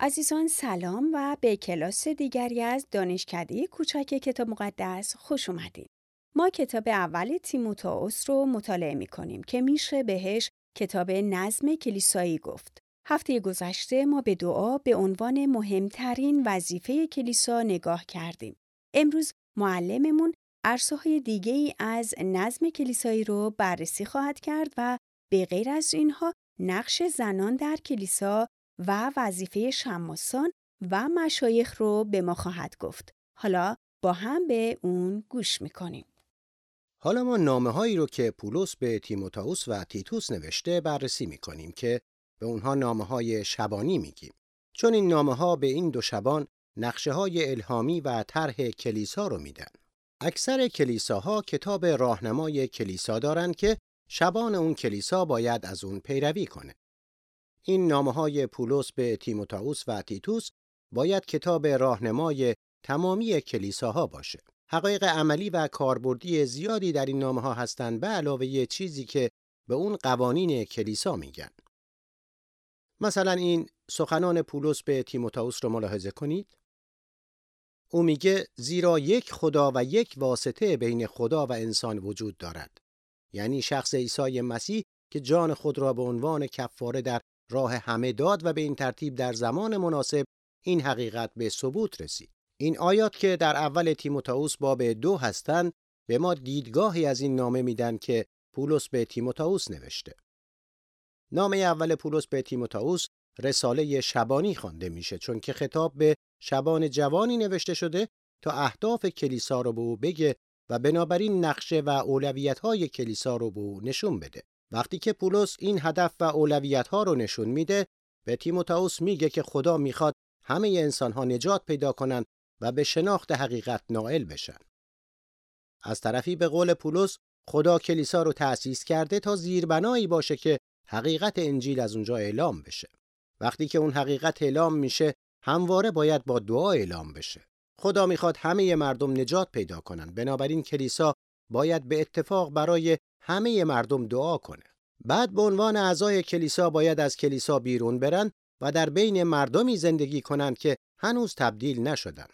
عزیزان سلام و به کلاس دیگری از دانشکده کوچک کتاب مقدس خوش اومدید. ما کتاب اول تیموتائوس رو مطالعه می کنیم که میشه بهش کتاب نظم کلیسایی گفت. هفته گذشته ما به دعا به عنوان مهمترین وظیفه کلیسا نگاه کردیم. امروز معلممون عرصه‌های دیگه ای از نظم کلیسایی رو بررسی خواهد کرد و به غیر از اینها نقش زنان در کلیسا و وظیفه شماسان و مشایخ رو به ما خواهد گفت. حالا با هم به اون گوش می‌کنیم. حالا ما نامه هایی رو که پولس به تیموتائوس و تیتوس نوشته بررسی می‌کنیم که به اونها نامه های شبانی میگیم. چون این نامه ها به این دو شبان نقشه های الهامی و طرح کلیسا رو میدن. اکثر کلیساها کتاب راهنمای کلیسا دارند که شبان اون کلیسا باید از اون پیروی کنه. این نامه های پولس به تیموتائوس و تیتوس باید کتاب راهنمای تمامی کلیساها باشه. حقایق عملی و کاربردی زیادی در این نامه ها هستند به علاوه چیزی که به اون قوانین کلیسا میگن. مثلا این سخنان پولس به تیموتائوس رو ملاحظه کنید. او میگه زیرا یک خدا و یک واسطه بین خدا و انسان وجود دارد. یعنی شخص عیسی مسیح که جان خود را به عنوان کفاره در راه همه داد و به این ترتیب در زمان مناسب این حقیقت به ثبوت رسید. این آیات که در اول تیموتائوس باب دو هستند به ما دیدگاهی از این نامه میدن که پولس به تیموتائوس نوشته. نامه اول پولس به تیموتائوس رساله شبانی خوانده میشه چون که خطاب به شبان جوانی نوشته شده تا اهداف کلیسا رو به او بگه و بنابراین نقشه و اولویت‌های کلیسا رو به او نشون بده. وقتی که پولس این هدف و اولویت ها رو نشون میده به تیموتائوس میگه که خدا می‌خواد همه انسان ها نجات پیدا کنن و به شناخت حقیقت نائل بشن. از طرفی به قول پولس خدا کلیسا رو تأسیس کرده تا زیربنایی باشه که حقیقت انجیل از اونجا اعلام بشه. وقتی که اون حقیقت اعلام میشه همواره باید با دعا اعلام بشه. خدا می‌خواد همه مردم نجات پیدا کنن. بنابراین کلیسا باید به اتفاق برای همه مردم دعا کنه. بعد به عنوان اعضای کلیسا باید از کلیسا بیرون برن و در بین مردمی زندگی کنند که هنوز تبدیل نشدن.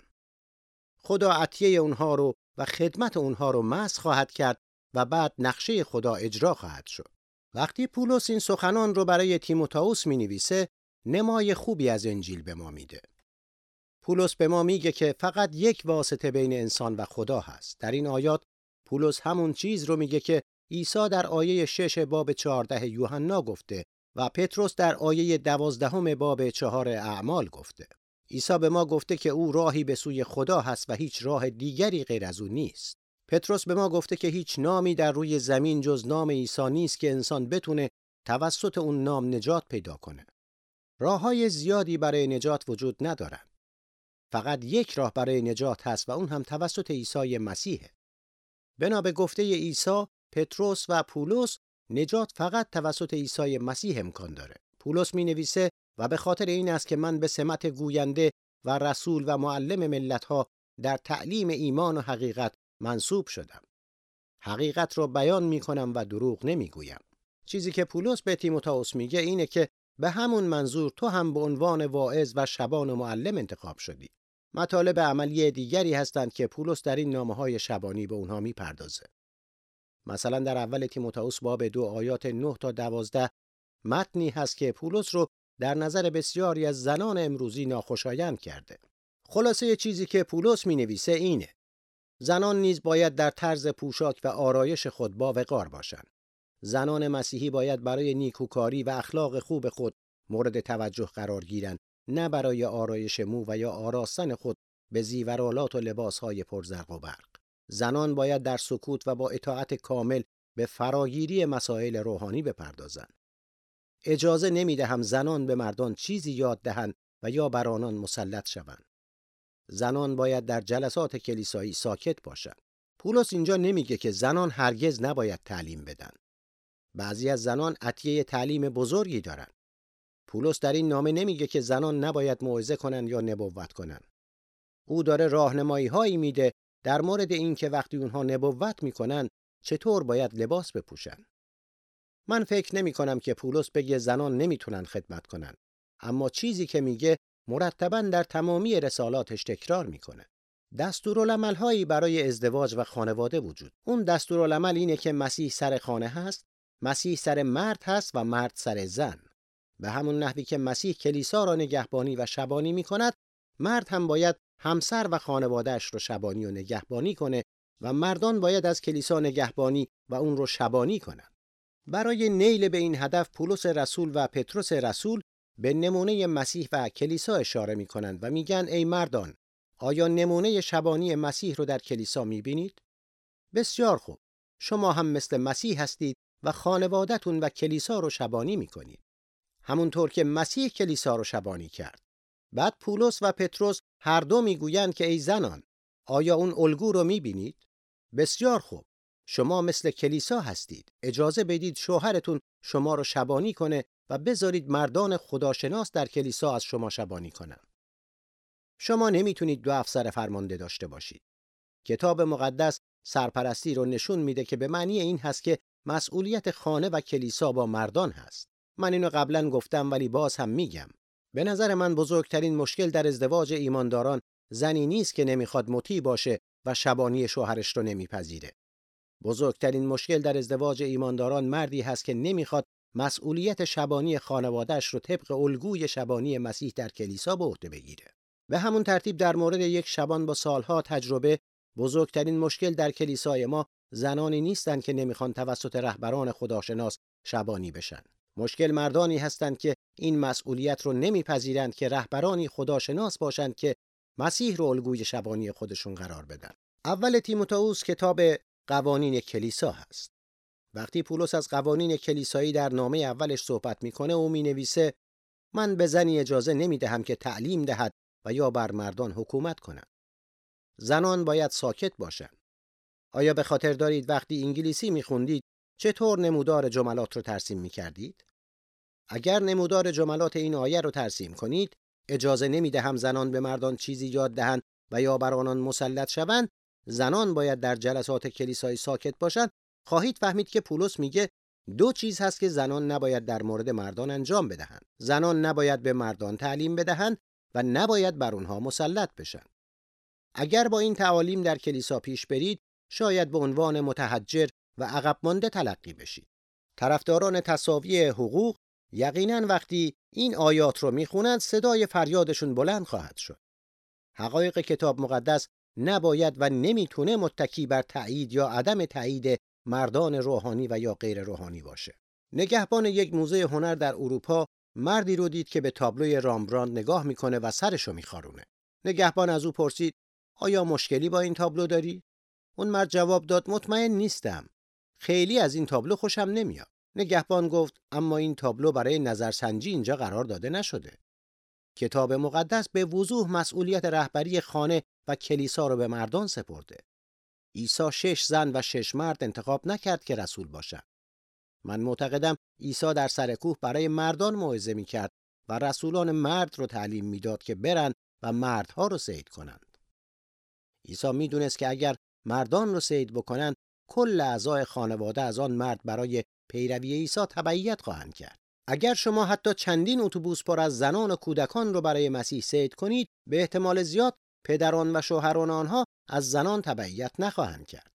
خدا عطیه اونها رو و خدمت اونها رو مس خواهد کرد و بعد نقشه خدا اجرا خواهد شد. وقتی پولس این سخنان رو برای تیموتائوس می نویسه، نمای خوبی از انجیل به ما میده. پولس به ما میگه که فقط یک واسطه بین انسان و خدا هست. در این آیات پولس همون چیز رو میگه که عیسی در آیه 6 باب 14 یوحنا گفته و پتروس در آیه 12 باب 4 اعمال گفته. عیسی به ما گفته که او راهی به سوی خدا هست و هیچ راه دیگری غیر از او نیست. پتروس به ما گفته که هیچ نامی در روی زمین جز نام عیسی نیست که انسان بتونه توسط اون نام نجات پیدا کنه. راه های زیادی برای نجات وجود ندارن. فقط یک راه برای نجات هست و اون هم توسط عیسی مسیحه. بنا به گفته عیسی پتروس و پولس نجات فقط توسط عیسی مسیح امکان داره. پولس می نویسه و به خاطر این است که من به سمت گوینده و رسول و معلم ملتها در تعلیم ایمان و حقیقت منصوب شدم. حقیقت را بیان می کنم و دروغ نمی گویم. چیزی که پولس به تیموتائوس میگه اینه که به همون منظور تو هم به عنوان واعظ و شبان و معلم انتخاب شدی. مطالب عملی دیگری هستند که پولس در این نامه های شبانی به اونها می‌پردازه. مثلا در اول تیموتائوس باب دو آیات 9 تا 12 متنی هست که پولس رو در نظر بسیاری از زنان امروزی ناخوشایند کرده. خلاصه چیزی که پولس می نویسه اینه. زنان نیز باید در طرز پوشاک و آرایش خود با وقار باشند. زنان مسیحی باید برای نیکوکاری و اخلاق خوب خود مورد توجه قرار گیرند نه برای آرایش مو و یا آراستن خود به زیورالات و لباسهای پرزرق و برق. زنان باید در سکوت و با اطاعت کامل به فراگیری مسائل روحانی بپردازند. اجازه نمی دهم زنان به مردان چیزی یاد دهند و یا بر آنان مسلط شوند. زنان باید در جلسات کلیسایی ساکت باشند. پولس اینجا نمیگه که زنان هرگز نباید تعلیم بدن. بعضی از زنان عطیه تعلیم بزرگی دارند. پولس در این نامه نمیگه که زنان نباید موعظه کنند یا نبوت کنند. او داره راهنمایی هایی میده در مورد اینکه وقتی اونها نبوت می‌کنن چطور باید لباس بپوشن. من فکر نمی کنم که پولس بگه زنان نمی‌تونن خدمت کنن. اما چیزی که میگه مرتبا در تمامی رسالاتش تکرار می‌کنه. دستورالعملهایی برای ازدواج و خانواده وجود. اون دستورالعمل اینه که مسیح سر خانه هست، مسیح سر مرد هست و مرد سر زن. به همون نحوی که مسیح کلیسا را نگهبانی و شبانی می کند، مرد هم باید همسر و خانوادهش رو شبانی و نگهبانی کنه و مردان باید از کلیسا نگهبانی و اون رو شبانی کنند. برای نیل به این هدف پولس رسول و پتروس رسول به نمونه مسیح و کلیسا اشاره می کنند و میگن ای مردان آیا نمونه شبانی مسیح رو در کلیسا می بینید؟ بسیار خوب. شما هم مثل مسیح هستید و خانوادتون و کلیسا رو شبانی می کنید. همونطور که مسیح کلیسا رو شبانی کرد. بعد پولس و پتروس هر دو می‌گویند که ای زنان آیا اون الگو رو می‌بینید؟ بسیار خوب. شما مثل کلیسا هستید. اجازه بدید شوهرتون شما رو شبانی کنه و بذارید مردان خداشناس در کلیسا از شما شبانی کنند. شما نمی‌تونید دو افسر فرمانده داشته باشید. کتاب مقدس سرپرستی رو نشون میده که به معنی این هست که مسئولیت خانه و کلیسا با مردان هست. من اینو قبلا گفتم ولی باز هم میگم. به نظر من بزرگترین مشکل در ازدواج ایمانداران زنی نیست که نمی‌خواد مطیع باشه و شبانی شوهرش رو نمیپذیره. بزرگترین مشکل در ازدواج ایمانداران مردی هست که نمی‌خواد مسئولیت شبانی خانوادهش رو طبق الگوی شبانی مسیح در کلیسا به عهده بگیره. به همون ترتیب در مورد یک شبان با سالها تجربه بزرگترین مشکل در کلیسای ما زنانی نیستند که نمی‌خوان توسط رهبران خداشناس شبانی بشن. مشکل مردانی هستند که این مسئولیت رو نمیپذیرند که رهبرانی خداشناس باشند که مسیح رو الگوی شبانی خودشون قرار بدن. اول تیموتائوس کتاب قوانین کلیسا هست. وقتی پولس از قوانین کلیسایی در نامه اولش صحبت می‌کنه او می‌نویسه من به زنی اجازه نمی‌دهم که تعلیم دهد و یا بر مردان حکومت کنند. زنان باید ساکت باشند. آیا به خاطر دارید وقتی انگلیسی میخوندید چطور نمودار جملات رو ترسیم می‌کردید؟ اگر نمودار جملات این آیه رو ترسیم کنید اجازه نمی‌دهم زنان به مردان چیزی یاد دهند و یا بر آنان مسلط شوند زنان باید در جلسات کلیسایی ساکت باشند. خواهید فهمید که پولس میگه دو چیز هست که زنان نباید در مورد مردان انجام بدهند. زنان نباید به مردان تعلیم بدهند و نباید بر اونها مسلط بشن. اگر با این تعالیم در کلیسا پیش برید شاید به عنوان متحجر و عقب مانده تلقی بشید طرفداران تصاوی حقوق یقینا وقتی این آیات رو می‌خونند صدای فریادشون بلند خواهد شد حقایق کتاب مقدس نباید و نمی‌تونه متکی بر تایید یا عدم تایید مردان روحانی و یا غیر روحانی باشه. نگهبان یک موزه هنر در اروپا مردی رو دید که به تابلوی رامبراند نگاه می‌کنه و سرشو میخارونه. نگهبان از او پرسید آیا مشکلی با این تابلو داری؟ اون مرد جواب داد مطمئن نیستم. خیلی از این تابلو خوشم نمیاد. نگهبان گفت اما این تابلو برای نظرسنجی اینجا قرار داده نشده. کتاب مقدس به وضوح مسئولیت رهبری خانه و کلیسا رو به مردان سپرده. عیسی شش زن و شش مرد انتخاب نکرد که رسول باشند. من معتقدم عیسی در سر کوه برای مردان موعظه می‌کرد و رسولان مرد رو تعلیم می‌داد که برن و مردها رو سید کنند. عیسی می‌دونست که اگر مردان رو سید بکنن کل اعضای خانواده از آن مرد برای پیروی عیسی تبعیت خواهند کرد. اگر شما حتی چندین اتوبوس پر از زنان و کودکان رو برای مسیح سید کنید به احتمال زیاد پدران و شوهران آنها از زنان تبعیت نخواهند کرد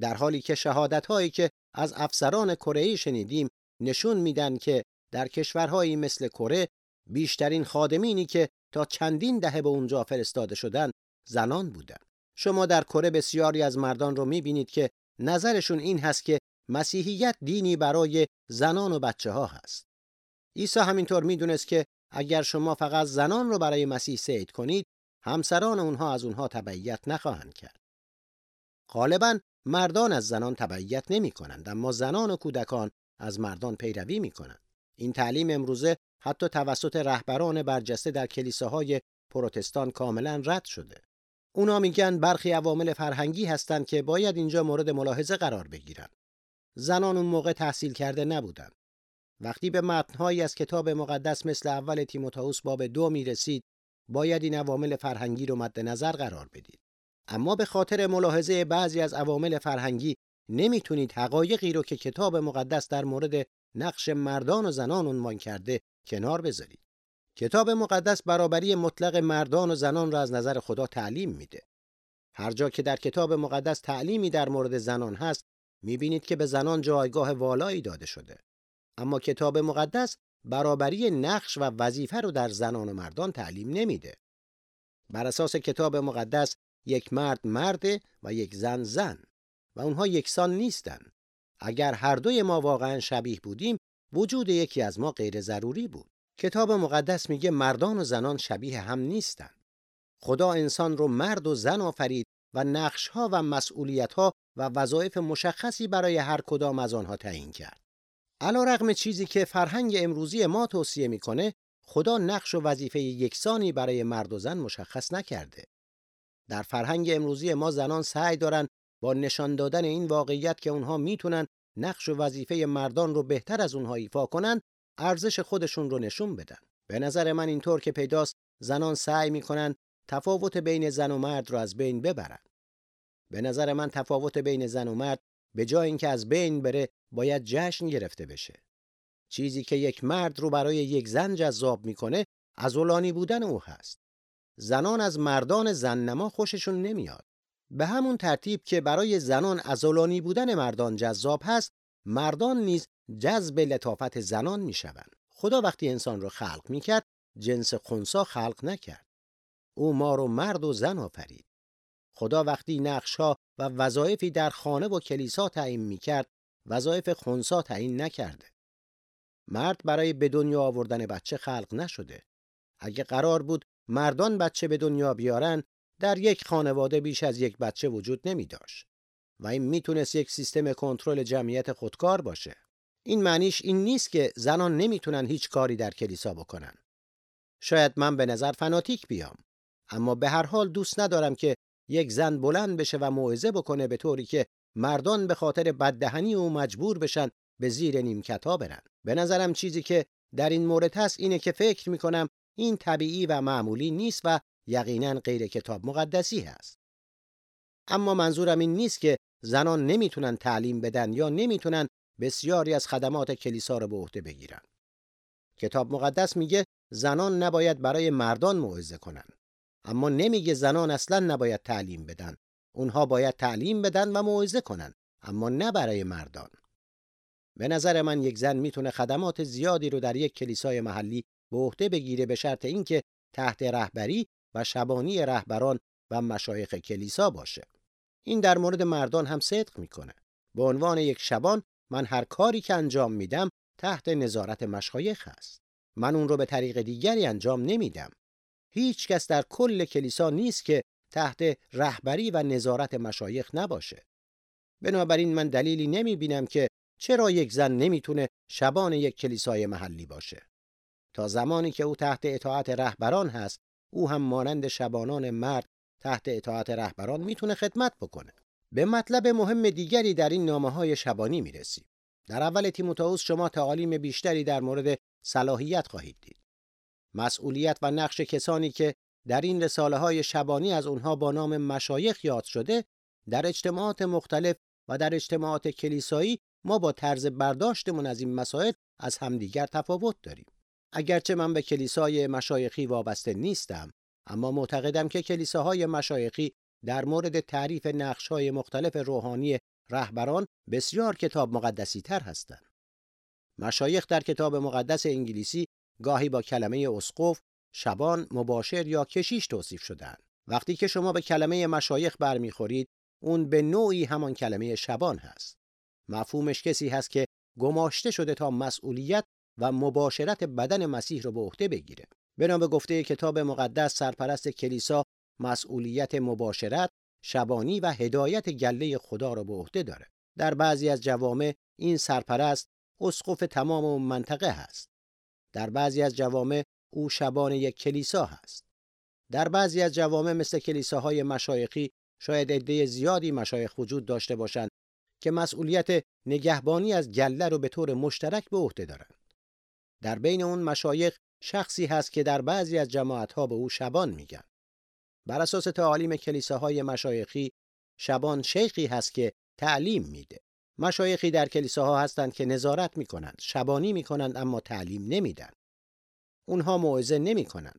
در حالی که شهادت هایی که از افسران کره شنیدیم نشون میدن که در کشورهایی مثل کره بیشترین خادمینی که تا چندین دهه به اونجا فرستاده شدن زنان بودند شما در کره بسیاری از مردان رو می‌بینید که نظرشون این هست که مسیحیت دینی برای زنان و بچه ها هست. عیسی همینطور می‌دونست که اگر شما فقط زنان رو برای مسیح سید کنید همسران اونها از اونها تبعیت نخواهند کرد. غالبا مردان از زنان تبعیت نمی کنند اما زنان و کودکان از مردان پیروی می کنند. این تعلیم امروزه حتی توسط رهبران برجسته در کلیساهای پروتستان کاملا رد شده. اونا میگن برخی عوامل فرهنگی هستند که باید اینجا مورد ملاحظه قرار بگیرند. زنان اون موقع تحصیل کرده نبودند. وقتی به متنهایی از کتاب مقدس مثل اول تیموتائوس باب دو می رسید باید این عوامل فرهنگی رو مد نظر قرار بدید. اما به خاطر ملاحظه بعضی از عوامل فرهنگی نمی‌تونید حقایقی رو که کتاب مقدس در مورد نقش مردان و زنان عنوان کرده کنار بذارید. کتاب مقدس برابری مطلق مردان و زنان را از نظر خدا تعلیم میده. هر جا که در کتاب مقدس تعلیمی در مورد زنان هست، می‌بینید که به زنان جایگاه والایی داده شده. اما کتاب مقدس برابری نقش و وظیفه رو در زنان و مردان تعلیم نمیده. بر اساس کتاب مقدس یک مرد مرده و یک زن زن و اونها یکسان نیستن. اگر هر دوی ما واقعا شبیه بودیم، وجود یکی از ما غیر ضروری بود. کتاب مقدس میگه مردان و زنان شبیه هم نیستن. خدا انسان رو مرد و زن آفرید و نقشها و مسئولیتها و وظایف مشخصی برای هر کدام از آنها تعیین کرد. علا رغم چیزی که فرهنگ امروزی ما توصیه می‌کنه خدا نقش و وظیفه یکسانی برای مرد و زن مشخص نکرده. در فرهنگ امروزی ما زنان سعی دارن با نشان دادن این واقعیت که اونها می‌تونن نقش و وظیفه مردان رو بهتر از اونها ایفا کنن ارزش خودشون رو نشون بدن. به نظر من اینطور که پیداست زنان سعی می‌کنن تفاوت بین زن و مرد رو از بین ببرن. به نظر من تفاوت بین زن و مرد به جای اینکه از بین بره باید جشن گرفته بشه. چیزی که یک مرد رو برای یک زن جذاب می‌کنه ازولانی بودن او هست. زنان از مردان زننما خوششون نمیاد. به همون ترتیب که برای زنان ازولانی بودن مردان جذاب هست، مردان نیز جذب لطافت زنان می‌شوند. خدا وقتی انسان رو خلق می‌کرد، جنس خونسا خلق نکرد. او ما رو مرد و زن آفرید. خدا وقتی نقشها و وظایفی در خانه و کلیسا تعیین می‌کرد، وظایف خونسا تعیین نکرده. مرد برای به دنیا آوردن بچه خلق نشده. اگه قرار بود مردان بچه به دنیا بیارن، در یک خانواده بیش از یک بچه وجود نمی داشت. و این می‌تونست یک سیستم کنترل جمعیت خودکار باشه. این معنیش این نیست که زنان نمی‌تونن هیچ کاری در کلیسا بکنن. شاید من به نظر فناتیک بیام. اما به هر حال دوست ندارم که یک زن بلند بشه و موعظه بکنه به طوری که مردان به خاطر بددهنی او مجبور بشن به زیر نیمکتا برن. به نظرم چیزی که در این مورد هست اینه که فکر می‌کنم این طبیعی و معمولی نیست و یقینا غیر کتاب مقدسی هست. اما منظورم این نیست که زنان نمی‌تونن تعلیم بدن یا نمی‌تونن بسیاری از خدمات کلیسا رو به عهده بگیرن. کتاب مقدس میگه زنان نباید برای مردان موعظه کنن. اما نمیگه زنان اصلا نباید تعلیم بدن. اونها باید تعلیم بدن و موعظه کنن. اما نه برای مردان. به نظر من یک زن می‌تونه خدمات زیادی رو در یک کلیسای محلی به عهده بگیره به شرط اینکه تحت رهبری و شبانی رهبران و مشایخ کلیسا باشه. این در مورد مردان هم صدق می‌کنه. به عنوان یک شبان من هر کاری که انجام میدم تحت نظارت مشایخ است. من اون رو به طریق دیگری انجام نمیدم. هیچ کس در کل کلیسا نیست که تحت رهبری و نظارت مشایخ نباشه. بنابراین من دلیلی نمی بینم که چرا یک زن نمی‌تونه شبان یک کلیسای محلی باشه. تا زمانی که او تحت اطاعت رهبران هست، او هم مانند شبانان مرد تحت اطاعت رهبران می‌تونه خدمت بکنه. به مطلب مهم دیگری در این نامه های شبانی می‌رسیم. در اول تیموتائوس شما تعالیم بیشتری در مورد صلاحیت خواهید دید. مسئولیت و نقش کسانی که در این رساله های شبانی از اونها با نام مشایخ یاد شده در اجتماعات مختلف و در اجتماعات کلیسایی ما با طرز برداشتمون از این مسائل از همدیگر تفاوت داریم. اگرچه من به کلیسای مشایخی وابسته نیستم، اما معتقدم که کلیساهای مشایخی در مورد تعریف نقش‌های مختلف روحانی رهبران بسیار کتاب مقدسی تر هستند. مشایخ در کتاب مقدس انگلیسی گاهی با کلمه اسقف، شبان، مباشر یا کشیش توصیف شدند. وقتی که شما به کلمه مشایخ برمیخورید، اون به نوعی همان کلمه شبان هست. مفهومش کسی هست که گماشته شده تا مسئولیت و مباشرت بدن مسیح رو به عهده بگیره. بنا به گفته کتاب مقدس سرپرست کلیسا مسئولیت مباشرت، شبانی و هدایت گله خدا را به عهده داره. در بعضی از جوامع این سرپرست اسقف تمام منطقه هست. در بعضی از جوامع او شبان یک کلیسا هست. در بعضی از جوامع مثل کلیساهای مشایخی شاید عده زیادی مشایخ وجود داشته باشند که مسئولیت نگهبانی از گله رو به طور مشترک به عهده دارند. در بین اون مشایخ شخصی هست که در بعضی از جماعتها به او شبان میگن. بر اساس تعالیم کلیساهای مشایخی شبان شیخی هست که تعلیم میده. مشایخی در کلیساها هستند که نظارت می‌کنند، شبانی می‌کنند اما تعلیم نمیدن. اونها موعظه نمی‌کنن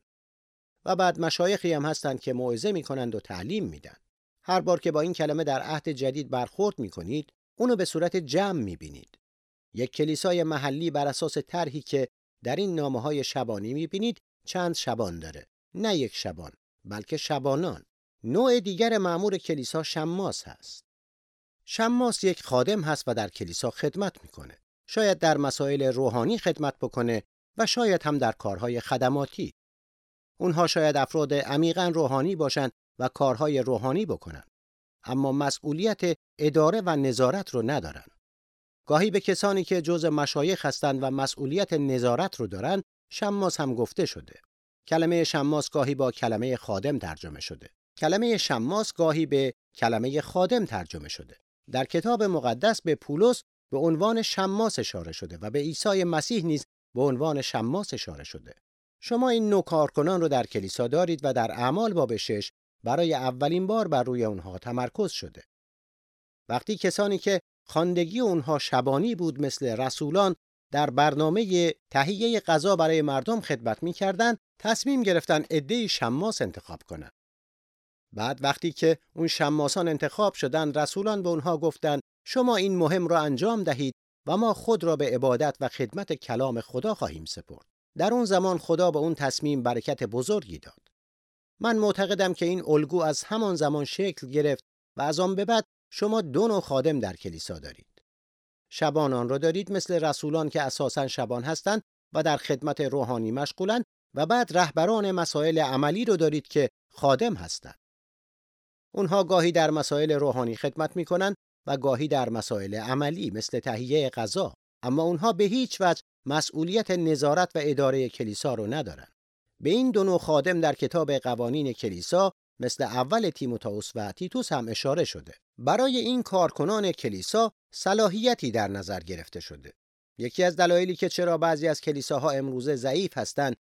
و بعد مشایخی هم هستند که موعظه می‌کنند و تعلیم میدن هر بار که با این کلمه در عهد جدید برخورد می‌کنید اونو به صورت جمع می‌بینید یک کلیسای محلی بر اساس طرحی که در این نامه های شبانی می‌بینید چند شبان داره. نه یک شبان بلکه شبانان. نوع دیگر معمور کلیسا شماس هست. شماس یک خادم هست و در کلیسا خدمت می‌کنه. شاید در مسائل روحانی خدمت بکنه و شاید هم در کارهای خدماتی. اونها شاید افراد عمیقا روحانی باشند و کارهای روحانی بکنن اما مسئولیت اداره و نظارت رو ندارن. گاهی به کسانی که جز مشایخ هستند و مسئولیت نظارت رو دارن شماس هم گفته شده. کلمه شماس گاهی با کلمه خادم ترجمه شده. کلمه شماس گاهی به کلمه خادم ترجمه شده. در کتاب مقدس به پولس به عنوان شماس اشاره شده و به عیسی مسیح نیز به عنوان شماس اشاره شده. شما این نوع کارکنان رو در کلیسا دارید و در اعمال باب برای اولین بار بر روی اونها تمرکز شده. وقتی کسانی که خاندگی اونها شبانی بود مثل رسولان در برنامه تهیه غذا برای مردم خدمت می‌کردند تصمیم گرفتن عده‌ای شماس انتخاب کنند. بعد وقتی که اون شماسان انتخاب شدن رسولان به اونها گفتند شما این مهم را انجام دهید و ما خود را به عبادت و خدمت کلام خدا خواهیم سپرد. در اون زمان خدا به اون تصمیم برکت بزرگی داد. من معتقدم که این الگو از همان زمان شکل گرفت و از آن به بعد شما دو نوع خادم در کلیسا دارید. شبانان را دارید مثل رسولان که اساسا شبان هستند و در خدمت روحانی مشغولند و بعد رهبران مسائل عملی رو دارید که خادم هستند. اونها گاهی در مسائل روحانی خدمت می‌کنند و گاهی در مسائل عملی مثل تهیه غذا اما اونها به هیچ وجه مسئولیت نظارت و اداره کلیسا رو ندارند. به این دو نوع خادم در کتاب قوانین کلیسا مثل اول تیموتائوس و تیتوس هم اشاره شده. برای این کارکنان کلیسا صلاحیتی در نظر گرفته شده. یکی از دلایلی که چرا بعضی از کلیساها امروزه ضعیف هستند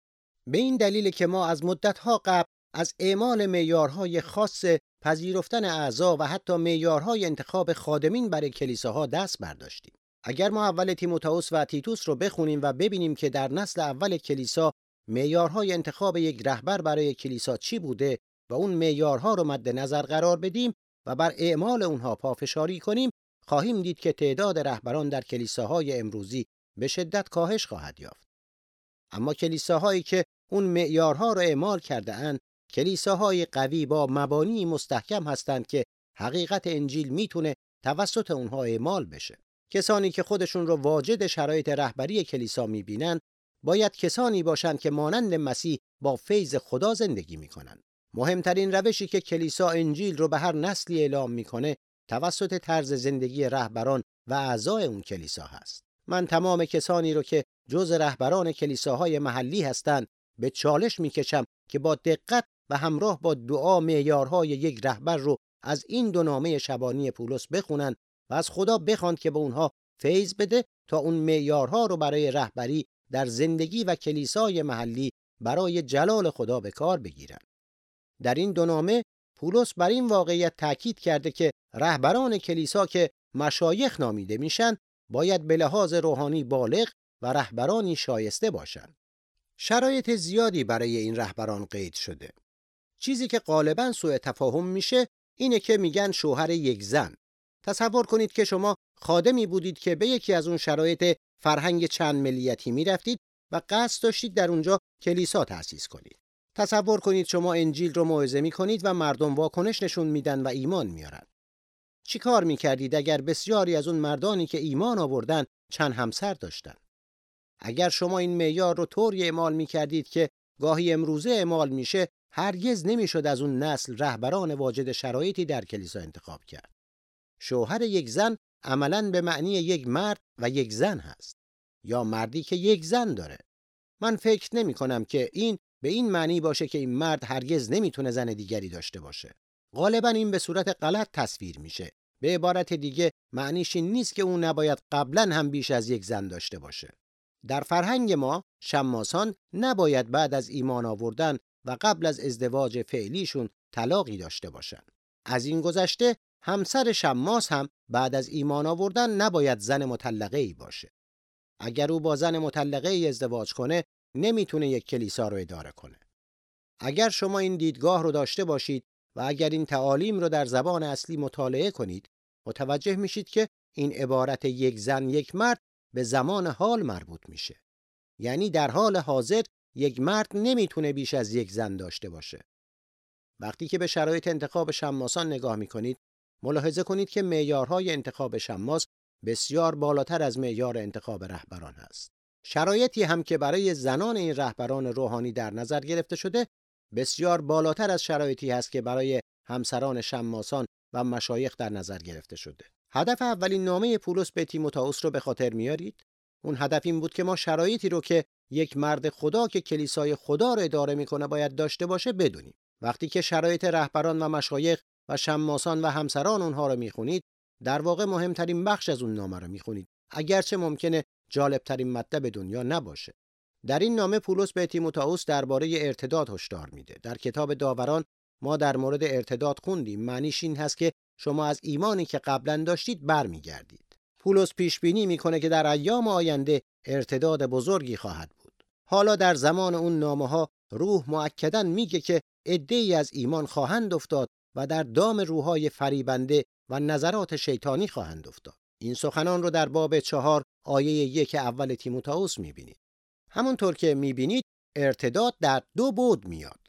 به این دلیل که ما از مدتها قبل از اعمال معیارهای خاص پذیرفتن اعضا و حتی معیارهای انتخاب خادمین برای کلیساها دست برداشتیم. اگر ما اول تیموتائوس و تیتوس رو بخونیم و ببینیم که در نسل اول کلیسا معیارهای انتخاب یک رهبر برای کلیسا چی بوده و اون معیارها رو مد نظر قرار بدیم و بر اعمال اونها پافشاری کنیم خواهیم دید که تعداد رهبران در کلیساهای امروزی به شدت کاهش خواهد یافت. اما کلیساهایی که اون معیارها رو اعمال کرده اند کلیساهای قوی با مبانی مستحکم هستند که حقیقت انجیل می‌تونه توسط اونها اعمال بشه. کسانی که خودشون رو واجد شرایط رهبری کلیسا می‌بینن باید کسانی باشند که مانند مسیح با فیض خدا زندگی می‌کنن مهمترین روشی که کلیسا انجیل رو به هر نسلی اعلام می‌کنه توسط طرز زندگی رهبران و اعضای اون کلیسا هست من تمام کسانی رو که جز رهبران کلیساهای محلی هستند به چالش می‌کشم که با دقت و همراه با دعا معیارهای یک رهبر رو از این دو نامه شبانی پولس بخونن و از خدا بخواند که به اونها فیض بده تا اون معیارها رو برای رهبری در زندگی و کلیسای محلی برای جلال خدا به کار بگیرن. در این دو نامه پولس بر این واقعیت تاکید کرده که رهبران کلیسا که مشایخ نامیده میشن باید به لحاظ روحانی بالغ و رهبرانی شایسته باشند. شرایط زیادی برای این رهبران قید شده. چیزی که غالبا سوء تفاهم میشه اینه که میگن شوهر یک زن. تصور کنید که شما خادمی بودید که به یکی از اون شرایط فرهنگ چند ملیتی می‌رفتید و قصد داشتید در اونجا کلیسا تأسیس کنید. تصور کنید شما انجیل رو موعظه می کنید و مردم واکنش نشون میدن و ایمان میارن. چی کار می‌کردید اگر بسیاری از اون مردانی که ایمان آوردن چند همسر داشتن؟ اگر شما این معیار رو طوری اعمال می‌کردید که گاهی امروزه اعمال میشه هرگز نمی‌شد از اون نسل رهبران واجد شرایطی در کلیسا انتخاب کرد. شوهر یک زن عملا به معنی یک مرد و یک زن هست یا مردی که یک زن داره. من فکر نمی کنم که این به این معنی باشه که این مرد هرگز نمی‌تونه زن دیگری داشته باشه. غالبا این به صورت غلط تصویر میشه. به عبارت دیگه معنیش این نیست که اون نباید قبلا هم بیش از یک زن داشته باشه. در فرهنگ ما شماسان نباید بعد از ایمان آوردن و قبل از ازدواج فعلیشون طلاقی داشته باشند. از این گذشته همسر شماس هم بعد از ایمان آوردن نباید زن مطلقه ای باشه. اگر او با زن مطلقه ای ازدواج کنه نمی‌تونه یک کلیسا رو اداره کنه. اگر شما این دیدگاه رو داشته باشید و اگر این تعالیم رو در زبان اصلی مطالعه کنید متوجه میشید که این عبارت یک زن یک مرد به زمان حال مربوط میشه. یعنی در حال حاضر یک مرد نمی‌تونه بیش از یک زن داشته باشه. وقتی که به شرایط انتخاب شماسان نگاه می‌کنید ملاحظه کنید که معیارهای انتخاب شماس بسیار بالاتر از معیار انتخاب رهبران است. شرایطی هم که برای زنان این رهبران روحانی در نظر گرفته شده بسیار بالاتر از شرایطی است که برای همسران شماسان و مشایخ در نظر گرفته شده. هدف اولین نامه پولس به تیموتائوس رو به خاطر میارید؟ اون هدف این بود که ما شرایطی رو که یک مرد خدا که کلیسای خدا رو اداره می‌کنه باید داشته باشه بدونیم. وقتی که شرایط رهبران و مشایخ و شماسان و همسران اونها رو می‌خونید در واقع مهمترین بخش از اون نامه رو می‌خونید اگرچه ممکنه جالبترین مطلب دنیا نباشه. در این نامه پولس به تیموتائوس درباره ارتداد هشدار میده. در کتاب داوران ما در مورد ارتداد خوندیم. معنیش این هست که شما از ایمانی که قبلا داشتید برمیگردید. پولس پیش بینی می‌کنه که در ایام آینده ارتداد بزرگی خواهد بود. حالا در زمان اون نامه ها روح مؤکدا میگه که عده‌ای از ایمان خواهند افتاد و در دام روحای فریبنده و نظرات شیطانی خواهند افتاد. این سخنان رو در باب چهار آیه یک اول تیموتائوس می‌بینید. همونطور که می‌بینید ارتداد در دو بود میاد.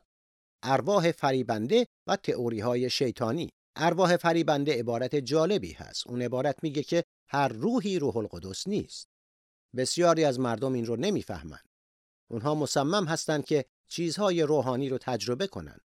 ارواح فریبنده و تئوری های شیطانی. ارواح فریبنده عبارت جالبی هست. اون عبارت میگه که هر روحی روح القدس نیست. بسیاری از مردم این رو نمی‌فهمند. اونها مصمم هستند که چیزهای روحانی رو تجربه کنند.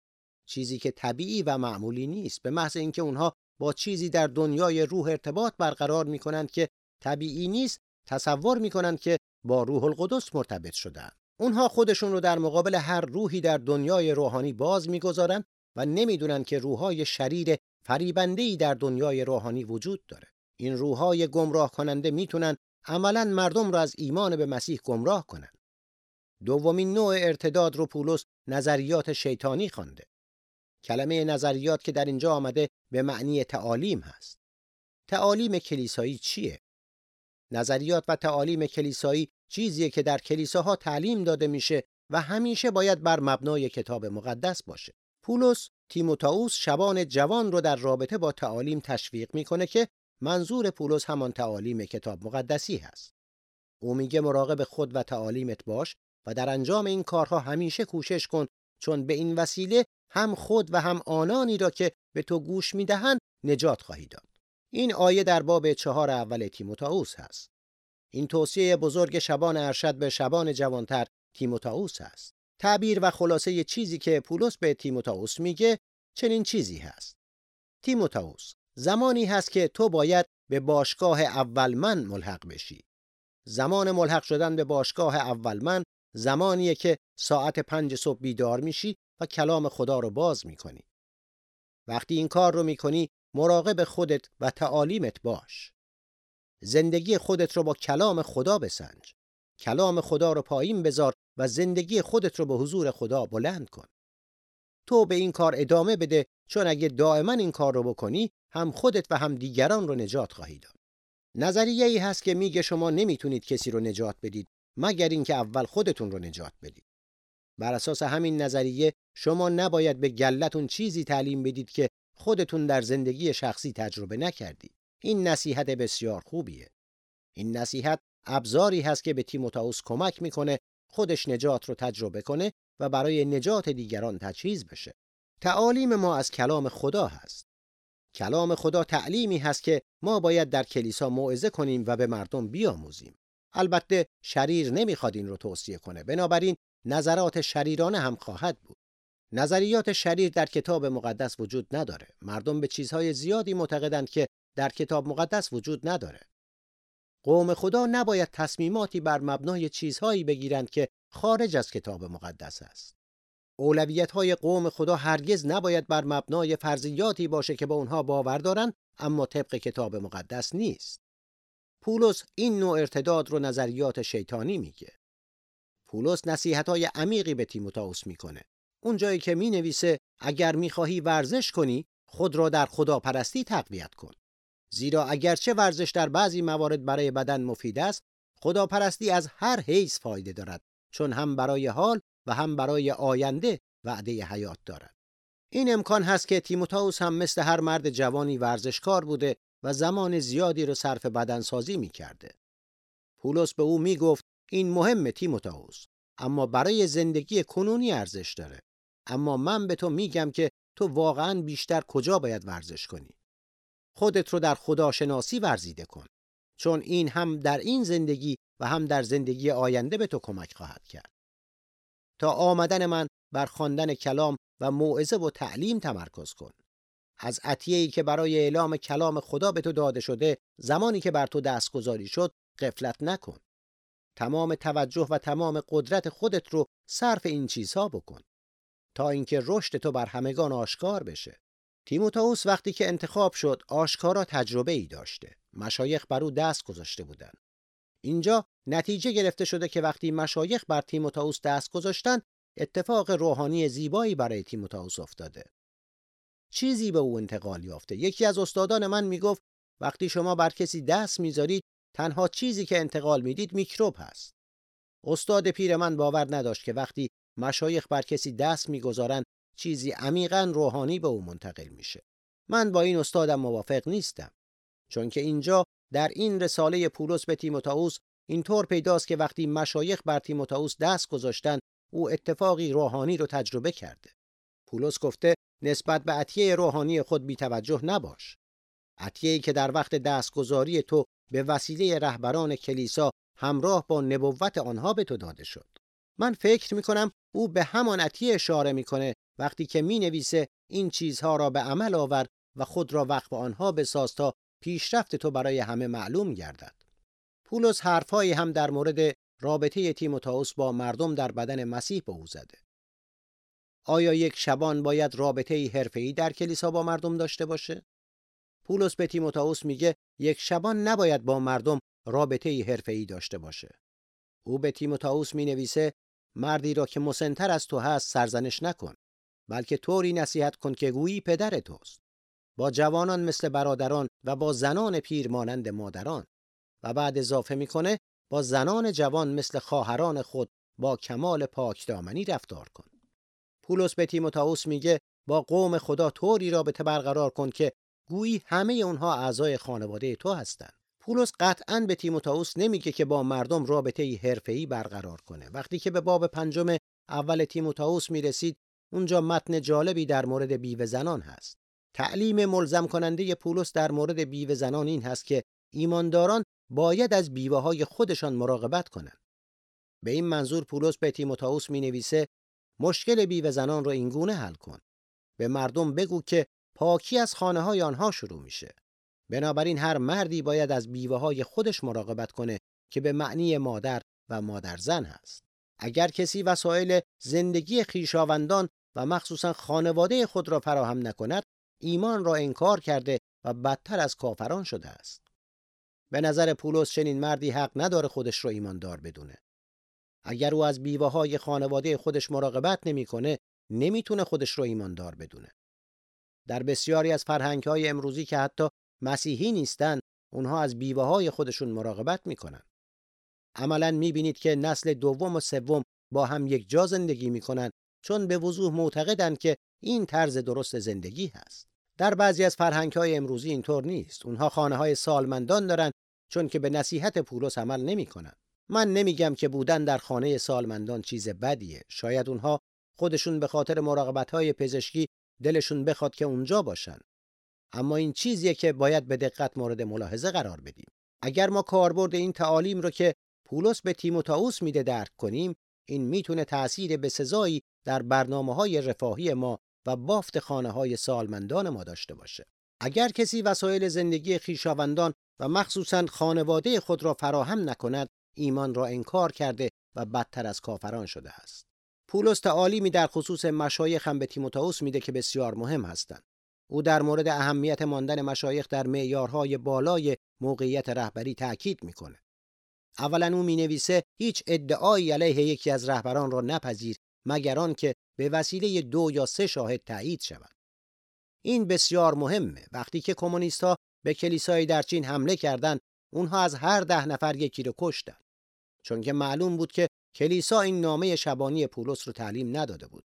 چیزی که طبیعی و معمولی نیست به محض اینکه اونها با چیزی در دنیای روح ارتباط برقرار می کنند که طبیعی نیست تصور می کنند که با روح القدس مرتبط شدن اونها خودشون رو در مقابل هر روحی در دنیای روحانی باز می‌گذارند و نمی‌دونن که روحای شریر فریبنده‌ای در دنیای روحانی وجود داره. این روحای گمراه کننده می‌تونن عملا مردم را از ایمان به مسیح گمراه کنند دومین نوع ارتداد رو پولس نظریات شیطانی خوانده. کلمه نظریات که در اینجا آمده به معنی تعالیم هست. تعالیم کلیسایی چیه؟ نظریات و تعالیم کلیسایی چیزیه که در کلیساها تعلیم داده میشه و همیشه باید بر مبنای کتاب مقدس باشه. پولس تیموتائوس شبان جوان رو در رابطه با تعالیم تشویق می‌کنه که منظور پولس همان تعالیم کتاب مقدسی هست. او میگه مراقب خود و تعالیمت باش و در انجام این کارها همیشه کوشش کن چون به این وسیله هم خود و هم آنانی را که به تو گوش می‌دهند نجات خواهی داد. این آیه در باب چهار اول تیموتائوس هست. این توصیه بزرگ شبان ارشد به شبان جوانتر تیموتائوس هست. تعبیر و خلاصه چیزی که پولس به تیموتائوس میگه چنین چیزی هست. تیموتائوس زمانی هست که تو باید به باشگاه اول من ملحق بشی. زمان ملحق شدن به باشگاه اول من زمانیه که ساعت پنج صبح بیدار میشی و کلام خدا رو باز می‌کنی. وقتی این کار رو می‌کنی مراقب خودت و تعالیمت باش. زندگی خودت رو با کلام خدا بسنج. کلام خدا رو پایین بذار و زندگی خودت رو به حضور خدا بلند کن. تو به این کار ادامه بده چون اگه دائما این کار رو بکنی هم خودت و هم دیگران رو نجات خواهی داد. نظریه ای هست که میگه شما نمی‌تونید کسی رو نجات بدید مگر اینکه اول خودتون رو نجات بدید. بر اساس همین نظریه شما نباید به گلتون چیزی تعلیم بدید که خودتون در زندگی شخصی تجربه نکردید. این نصیحت بسیار خوبیه. این نصیحت ابزاری هست که به تیموتائوس کمک می‌کنه خودش نجات رو تجربه کنه و برای نجات دیگران تجهیز بشه. تعالیم ما از کلام خدا هست. کلام خدا تعلیمی هست که ما باید در کلیسا موعظه کنیم و به مردم بیاموزیم. البته شریر نمی‌خواد این رو توصیه کنه. بنابراین نظرات شریرانه هم خواهد بود. نظریات شریر در کتاب مقدس وجود نداره. مردم به چیزهای زیادی معتقدند که در کتاب مقدس وجود نداره. قوم خدا نباید تصمیماتی بر مبنای چیزهایی بگیرند که خارج از کتاب مقدس است. اولویت های قوم خدا هرگز نباید بر مبنای فرضیاتی باشه که به اونها باور دارند اما طبق کتاب مقدس نیست. پولس این نوع ارتداد رو نظریات شیطانی میگه. پولس نصیحت‌های عمیقی به تیموتائوس می‌کنه. اون جایی که می نویسه اگر می‌خواهی ورزش کنی خود را در خداپرستی تقویت کن. زیرا اگرچه ورزش در بعضی موارد برای بدن مفید است، خداپرستی از هر حیث فایده دارد چون هم برای حال و هم برای آینده وعده حیات دارد. این امکان هست که تیموتائوس هم مثل هر مرد جوانی ورزشکار بوده و زمان زیادی رو صرف بدنسازی می کرده. پولس به او می گفت این مهم تیموتائوس اما برای زندگی کنونی ارزش داره. اما من به تو میگم که تو واقعا بیشتر کجا باید ورزش کنی. خودت رو در خداشناسی ورزیده کن. چون این هم در این زندگی و هم در زندگی آینده به تو کمک خواهد کرد. تا آمدن من بر خواندن کلام و موعظه و تعلیم تمرکز کن. از عطیه‌ای که برای اعلام کلام خدا به تو داده شده زمانی که بر تو دستگذاری شد غفلت نکن. تمام توجه و تمام قدرت خودت رو صرف این چیزها بکن تا اینکه رشد تو بر همگان آشکار بشه. تیموتائوس وقتی که انتخاب شد آشکارا تجربه ای داشته. مشایخ بر او دست گذاشته بودند. اینجا نتیجه گرفته شده که وقتی مشایخ بر تیموتائوس دست گذاشتن اتفاق روحانی زیبایی برای تیموتائوس افتاده. چیزی به او انتقال یافته. یکی از استادان من می‌گفت وقتی شما بر کسی دست می‌ذارید تنها چیزی که انتقال می‌دید میکروب هست. استاد پیر من باور نداشت که وقتی مشایخ بر کسی دست می‌گذارند چیزی عمیقا روحانی به او منتقل میشه. من با این استادم موافق نیستم. چون که اینجا در این رساله پولس به تیموتائوس اینطور پیداست که وقتی مشایخ بر تیموتائوس دست گذاشتن او اتفاقی روحانی رو تجربه کرده. پولس گفته نسبت به عطیه روحانی خود بیتوجه نباش. عطیه‌ای که در وقت دستگذاری تو به وسیله رهبران کلیسا همراه با نبوت آنها به تو داده شد. من فکر می کنم او به همان عطیه اشاره می‌کنه وقتی که می نویسه این چیزها را به عمل آور و خود را وقف آنها بساز تا پیشرفت تو برای همه معلوم گردد. پولس حرفهایی هم در مورد رابطه تیموتائوس با مردم در بدن مسیح به او زده. آیا یک شبان باید رابطه حرفه‌ای در کلیسا با مردم داشته باشه؟ پولس به تیموتائوس میگه یک شبان نباید با مردم رابطه حرفه‌ای داشته باشه. او به تیموتائوس می نویسه مردی را که مسنتر از تو هست سرزنش نکن بلکه طوری نصیحت کن که گویی پدر توست. با جوانان مثل برادران و با زنان پیر مانند مادران و بعد اضافه می‌کنه با زنان جوان مثل خواهران خود با کمال پاکدامنی رفتار کن. پولس به تیموتائوس میگه با قوم خدا طوری رابطه برقرار کن که گویی همه اونها اعضای خانواده تو هستند. پولس قطعا به تیموتائوس نمیگه که با مردم رابطه حرفه‌ای برقرار کنه. وقتی که به باب پنجم اول تیموتائوس می‌رسید، اونجا متن جالبی در مورد بیوه زنان هست. تعلیم ملزم کننده پولس در مورد بیوه زنان این هست که ایمانداران باید از بیوه های خودشان مراقبت کنند. به این منظور پولس به تیموتائوس می نویسه مشکل بیوه زنان را اینگونه حل کن. به مردم بگو که پاکی از خانه های آنها شروع میشه. بنابراین هر مردی باید از بیوه های خودش مراقبت کنه که به معنی مادر و مادرزن هست. اگر کسی وسایل زندگی خیشاوندان و مخصوصا خانواده خود را فراهم نکند، ایمان را انکار کرده و بدتر از کافران شده است. به نظر پولس چنین مردی حق نداره خودش را ایماندار بدونه. اگر او از بیوه های خانواده خودش مراقبت نمی‌کنه، نمی‌تونه خودش رو ایماندار بدونه. در بسیاری از فرهنگ های امروزی که حتی مسیحی نیستن، اونها از بیوه های خودشون مراقبت می‌کنن. عملا می‌بینید که نسل دوم و سوم با هم یک جا زندگی می‌کنن چون به وضوح معتقدند که این طرز درست زندگی هست. در بعضی از فرهنگ های امروزی اینطور نیست. اونها خانه های سالمندان دارن چون که به نصیحت پولس عمل نمی‌کنن. من نمیگم که بودن در خانه سالمندان چیز بدیه. شاید اونها خودشون به خاطر مراقبت های پزشکی دلشون بخواد که اونجا باشن. اما این چیزیه که باید به دقت مورد ملاحظه قرار بدیم. اگر ما کاربرد این تعالیم رو که پولس به تیموتائوس میده درک کنیم، این می‌تونه تأثیر به سزایی در برنامه های رفاهی ما و بافت خانه های سالمندان ما داشته باشه. اگر کسی وسایل زندگی خیشاوندان و مخصوصا خانواده خود را فراهم نکند، ایمان را انکار کرده و بدتر از کافران شده است. پولس تعالیمی در خصوص مشایخ هم به تیموتائوس میده که بسیار مهم هستند. او در مورد اهمیت ماندن مشایخ در معیارهای بالای موقعیت رهبری تأکید می‌کنه. اولا او می‌نویسه هیچ ادعایی علیه یکی از رهبران را نپذیر مگر آنکه به وسیله دو یا سه شاهد تایید شود. این بسیار مهمه. وقتی که کمونیستها به کلیسای در چین حمله کردند، اونها از هر ده نفر یکی رو کشتند. چون که معلوم بود که کلیسا این نامه شبانی پولس رو تعلیم نداده بود.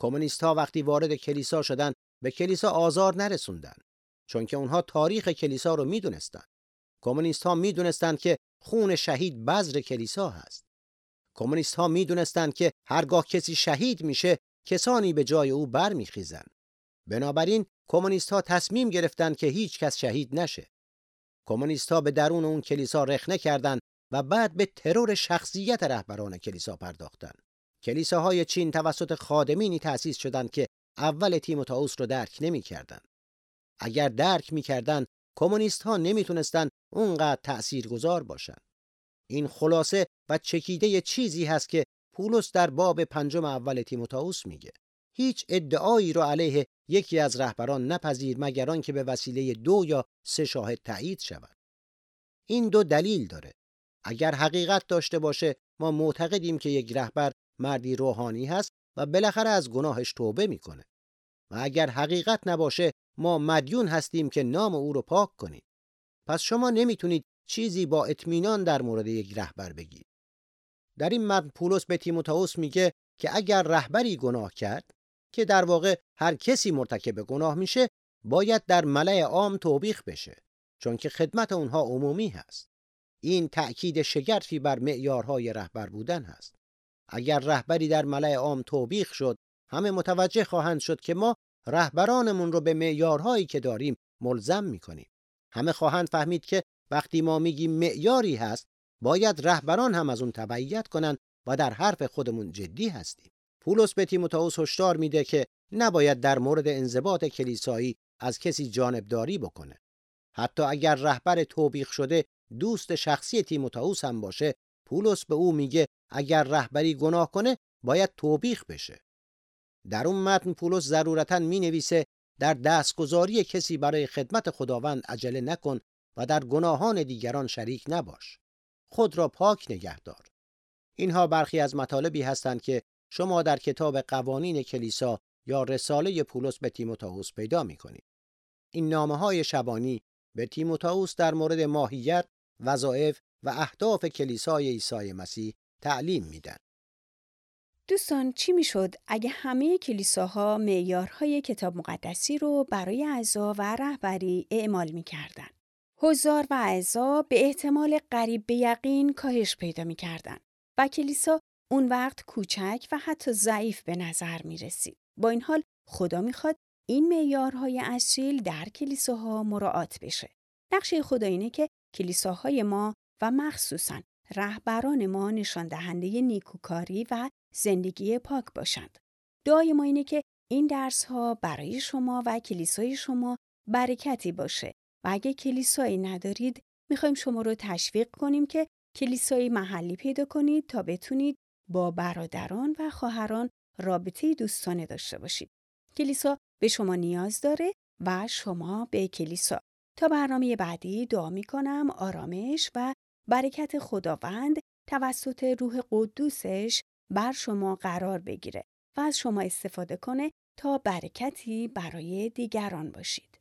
کمونیست ها وقتی وارد کلیسا شدن به کلیسا آزار نرسوندن چون که اونها تاریخ کلیسا رو می‌دونستند. کمونیست ها می‌دونستند که خون شهید بذر کلیسا هست. کمونیست ها می‌دونستند که هرگاه کسی شهید میشه کسانی به جای او برمیخیزن. بنابراین کمونیست ها تصمیم گرفتند که هیچ کس شهید نشه. کمونیست ها به درون اون کلیسا رخنه کردند و بعد به ترور شخصیت رهبران کلیسا پرداختند. کلیساهای چین توسط خادمینی تأسیس شدند که اول تیموتائوس رو درک نمی‌کردند. اگر درک می‌کردند کمونیست ها نمی‌تونستن اونقدر تأثیر گذار باشن. این خلاصه و چکیده چیزی هست که پولس در باب پنجم اول تیموتائوس میگه. هیچ ادعایی رو علیه یکی از رهبران نپذیر مگر آنکه به وسیله دو یا سه شاهد تایید شود. این دو دلیل داره. اگر حقیقت داشته باشه ما معتقدیم که یک رهبر مردی روحانی هست و بالاخره از گناهش توبه می‌کنه. و اگر حقیقت نباشه ما مدیون هستیم که نام او رو پاک کنیم. پس شما نمی‌تونید چیزی با اطمینان در مورد یک رهبر بگید. در این متن پولس به تیموتائوس میگه که اگر رهبری گناه کرد که در واقع هر کسی مرتکب گناه میشه باید در ملع عام توبیخ بشه چون که خدمت اونها عمومی هست. این تأکید شگرفی بر معیارهای رهبر بودن هست. اگر رهبری در ملع عام توبیخ شد همه متوجه خواهند شد که ما رهبرانمون رو به معیارهایی که داریم ملزم می‌کنیم. همه خواهند فهمید که وقتی ما میگیم معیاری هست باید رهبران هم از اون تبعیت کنند و در حرف خودمون جدی هستیم. پولس به تیموتائوس هشدار میده که نباید در مورد انضباط کلیسایی از کسی جانبداری بکنه. حتی اگر رهبر توبیخ شده دوست شخصی تیموتائوس هم باشه، پولس به او میگه اگر رهبری گناه کنه باید توبیخ بشه. در اون متن پولس ضرورتا می نویسه در دستگذاری کسی برای خدمت خداوند عجله نکن و در گناهان دیگران شریک نباش. خود را پاک نگه دار. اینها برخی از مطالبی هستند که شما در کتاب قوانین کلیسا یا رساله پولس به تیموتائوس پیدا می کنید. این نامه های شبانی به تیموتائوس در مورد ماهیت، وظایف و اهداف کلیسای عیسی مسیح تعلیم میدن. دوستان چی می‌شد اگه همه کلیساها معیارهای کتاب مقدسی رو برای اعضا و رهبری اعمال می‌کردن؟ حضار و اعضا به احتمال قریب به یقین کاهش پیدا می‌کردن و کلیسا اون وقت کوچک و حتی ضعیف به نظر می رسید. با این حال خدا می‌خواد این معیارهای اصیل در کلیساها مراعات بشه. نقشه خدا اینه که کلیساهای ما و مخصوصا رهبران ما نشان دهنده نیکوکاری و زندگی پاک باشند. دعای ما اینه که این درس ها برای شما و کلیسای شما برکتی باشه و اگه کلیسایی ندارید می‌خوایم شما رو تشویق کنیم که کلیسایی محلی پیدا کنید تا بتونید با برادران و خواهران رابطه دوستانه داشته باشید. کلیسا به شما نیاز داره و شما به کلیسا. تا برنامه بعدی دعا می کنم آرامش و برکت خداوند توسط روح قدوسش بر شما قرار بگیره و از شما استفاده کنه تا برکتی برای دیگران باشید.